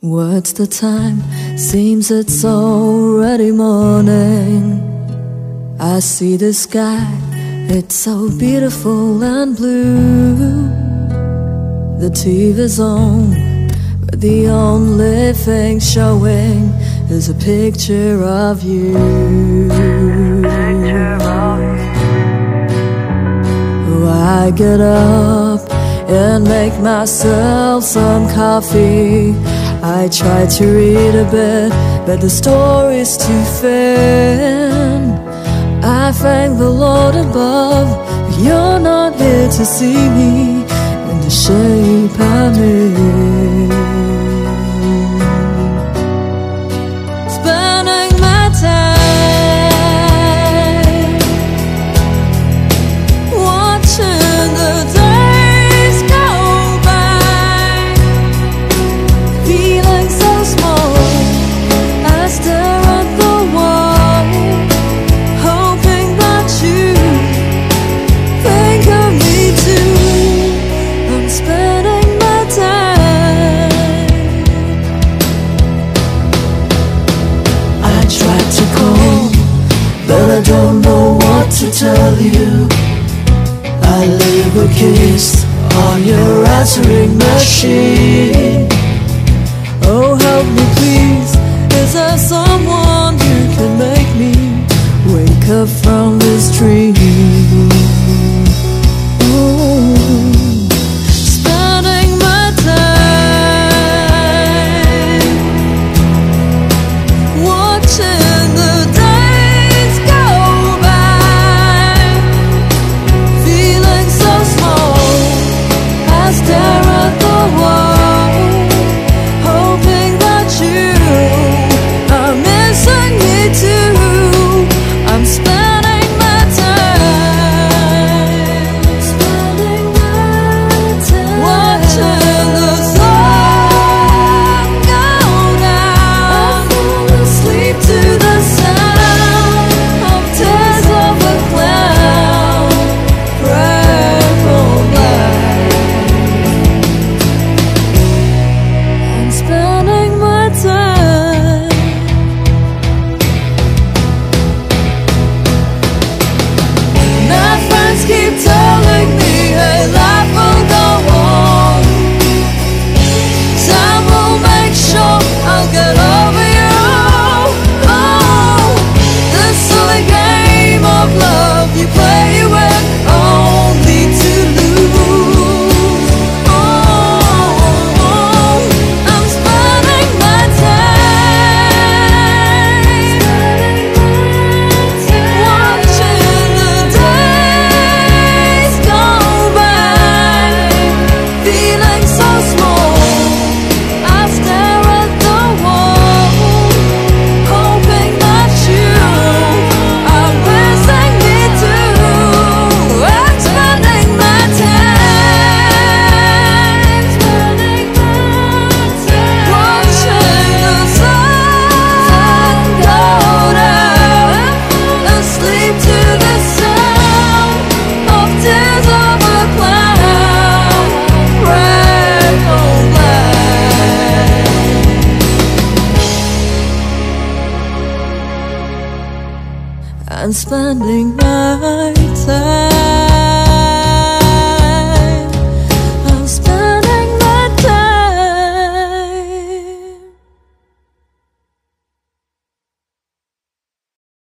What's the time? Seems it's already morning. I see the sky, it's so beautiful and blue. The TV's on, but the only thing showing is a picture of you. I get up and make myself some coffee. I try to read a bit, but the story's too thin. I thank the Lord above, but you're not here to see me in the shape I'm in. I don't know what to tell you. I leave a kiss on your answering machine. Oh, help me, please. Is there someone who can make me wake up from this dream? I'm spending my time.